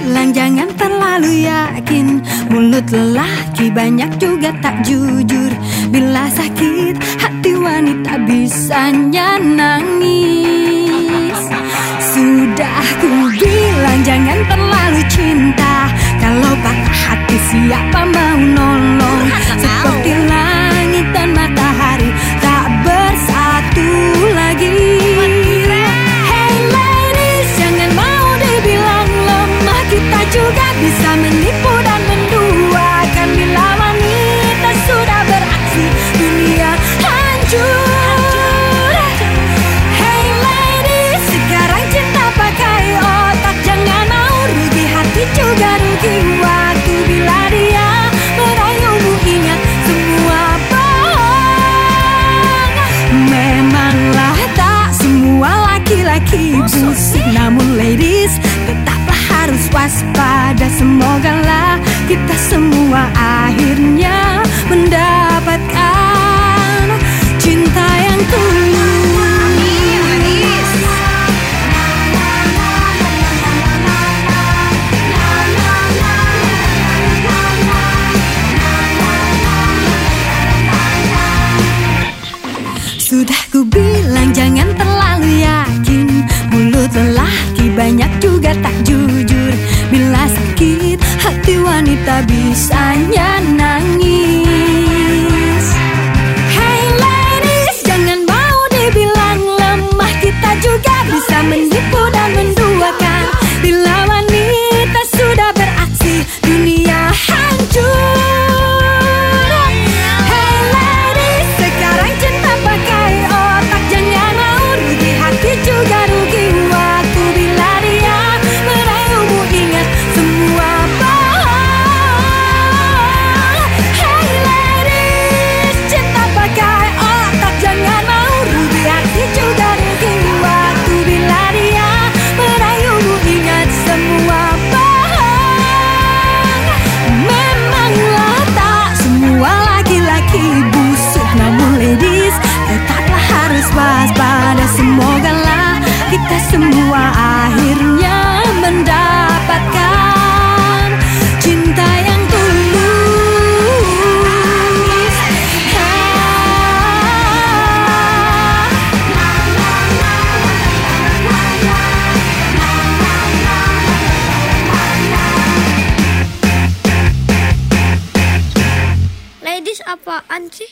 bilang jangan terlalu yakin. Mulut lelaki banyak juga tak jujur. Bila sakit hati wanita bisanya nangis Sudah ku bilang jangan terlalu cinta. Kalau patah hati siapa mau nolong semua akhirnya mendapatkan cinta yang tulus Sudah ku bilang jangan terlalu bisanya semua akhirnya mendapatkan cinta yang tulus. Ladies apaan sih?